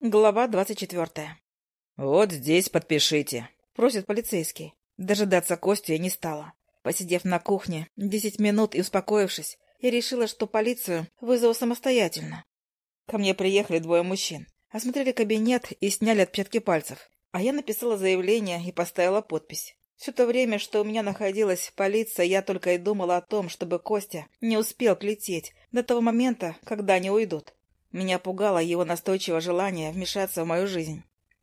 Глава двадцать четвертая. «Вот здесь подпишите», — просит полицейский. Дожидаться Костю я не стала. Посидев на кухне десять минут и успокоившись, я решила, что полицию вызову самостоятельно. Ко мне приехали двое мужчин, осмотрели кабинет и сняли отпечатки пальцев, а я написала заявление и поставила подпись. Все то время, что у меня находилась полиция, я только и думала о том, чтобы Костя не успел клететь до того момента, когда они уйдут. Меня пугало его настойчивое желание вмешаться в мою жизнь.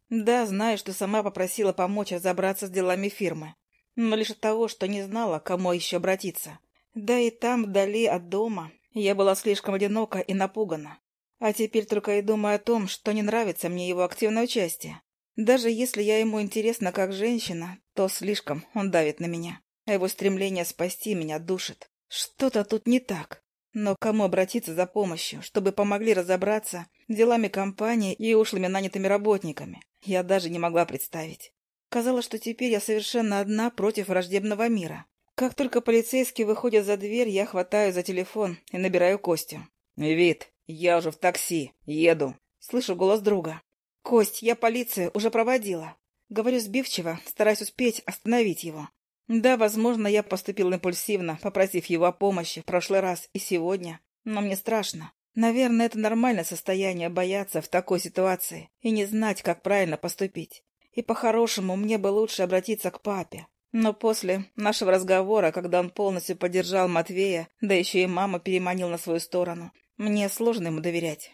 Да, знаю, что сама попросила помочь разобраться с делами фирмы, но лишь от того, что не знала, кому еще обратиться. Да и там, вдали от дома, я была слишком одинока и напугана. А теперь только и думаю о том, что не нравится мне его активное участие. Даже если я ему интересна как женщина, то слишком он давит на меня. А его стремление спасти меня душит. Что-то тут не так. Но кому обратиться за помощью, чтобы помогли разобраться делами компании и ушлыми нанятыми работниками, я даже не могла представить. Казалось, что теперь я совершенно одна против враждебного мира. Как только полицейские выходят за дверь, я хватаю за телефон и набираю Костю. «Вид, я уже в такси. Еду». Слышу голос друга. «Кость, я полицию уже проводила». Говорю сбивчиво, стараясь успеть остановить его. Да, возможно, я поступил импульсивно, попросив его о помощи в прошлый раз и сегодня, но мне страшно. Наверное, это нормальное состояние бояться в такой ситуации и не знать, как правильно поступить. И по-хорошему мне бы лучше обратиться к папе. Но после нашего разговора, когда он полностью поддержал Матвея, да еще и мама переманил на свою сторону, мне сложно ему доверять.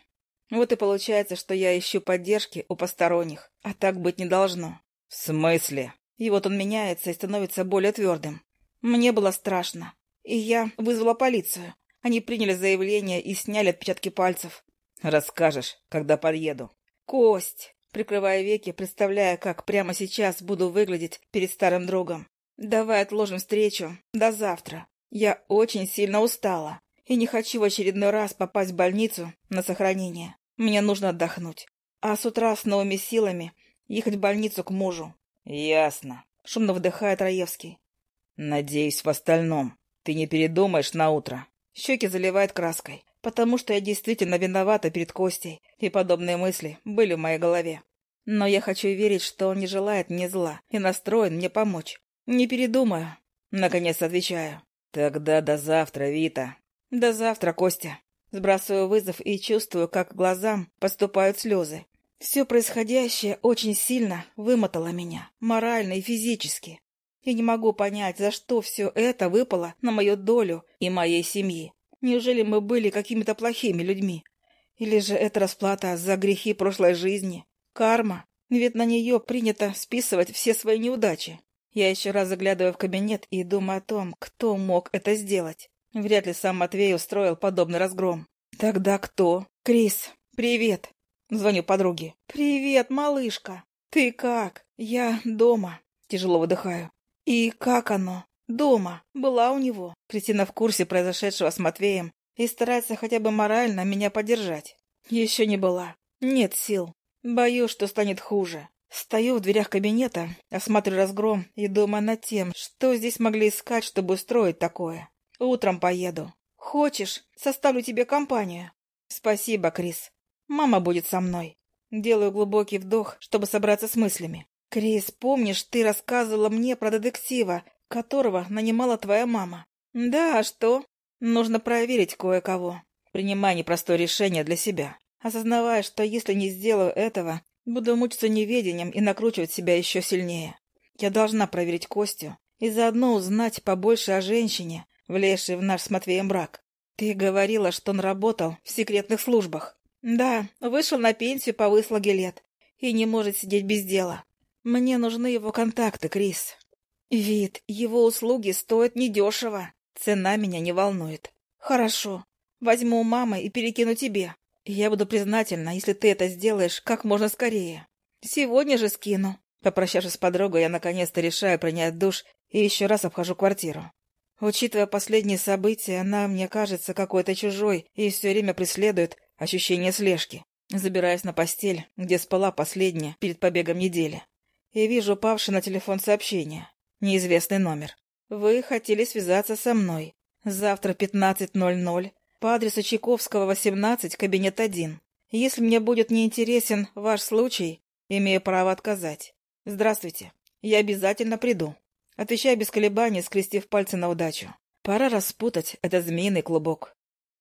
Вот и получается, что я ищу поддержки у посторонних, а так быть не должно. — В смысле? И вот он меняется и становится более твердым. Мне было страшно. И я вызвала полицию. Они приняли заявление и сняли отпечатки пальцев. Расскажешь, когда подъеду. Кость, прикрывая веки, представляя, как прямо сейчас буду выглядеть перед старым другом. Давай отложим встречу до завтра. Я очень сильно устала и не хочу в очередной раз попасть в больницу на сохранение. Мне нужно отдохнуть. А с утра с новыми силами ехать в больницу к мужу. «Ясно», — шумно вдыхает Раевский. «Надеюсь, в остальном ты не передумаешь на утро». Щеки заливает краской, потому что я действительно виновата перед Костей, и подобные мысли были в моей голове. Но я хочу верить, что он не желает мне зла и настроен мне помочь. Не передумаю. Наконец отвечаю. «Тогда до завтра, Вита». «До завтра, Костя». Сбрасываю вызов и чувствую, как к глазам поступают слезы. Все происходящее очень сильно вымотало меня, морально и физически. Я не могу понять, за что все это выпало на мою долю и моей семьи. Неужели мы были какими-то плохими людьми? Или же это расплата за грехи прошлой жизни? Карма? Ведь на нее принято списывать все свои неудачи. Я еще раз заглядываю в кабинет и думаю о том, кто мог это сделать. Вряд ли сам Матвей устроил подобный разгром. Тогда кто? Крис, привет. Звоню подруге. «Привет, малышка! Ты как? Я дома». Тяжело выдыхаю. «И как оно? Дома. Была у него». Кристина в курсе произошедшего с Матвеем и старается хотя бы морально меня поддержать. Еще не была. Нет сил. Боюсь, что станет хуже. Стою в дверях кабинета, осматриваю разгром и думаю над тем, что здесь могли искать, чтобы устроить такое. Утром поеду. Хочешь, составлю тебе компанию? Спасибо, Крис. Мама будет со мной. Делаю глубокий вдох, чтобы собраться с мыслями. Крис, помнишь, ты рассказывала мне про детектива, которого нанимала твоя мама? Да, а что? Нужно проверить кое-кого. Принимай непростое решение для себя, осознавая, что если не сделаю этого, буду мучиться неведением и накручивать себя еще сильнее. Я должна проверить Костю и заодно узнать побольше о женщине, влезшей в наш с Матвеем брак. Ты говорила, что он работал в секретных службах. Да, вышел на пенсию по выслуге лет и не может сидеть без дела. Мне нужны его контакты, Крис. Вид, его услуги стоят недешево. Цена меня не волнует. Хорошо, возьму у мамы и перекину тебе. Я буду признательна, если ты это сделаешь как можно скорее. Сегодня же скину. Попрощавшись с подругой, я наконец-то решаю принять душ и еще раз обхожу квартиру. Учитывая последние события, она мне кажется какой-то чужой и все время преследует, ощущение слежки. Забираюсь на постель, где спала последняя перед побегом недели. И вижу упавший на телефон сообщение. Неизвестный номер. Вы хотели связаться со мной. Завтра 15.00 по адресу Чайковского, 18, кабинет 1. Если мне будет неинтересен ваш случай, имею право отказать. Здравствуйте. Я обязательно приду. Отвечаю без колебаний, скрестив пальцы на удачу. Пора распутать этот змеиный клубок.